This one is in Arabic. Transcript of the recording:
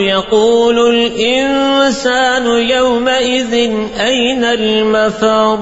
يقول الإنسان يومئذ أين المفر؟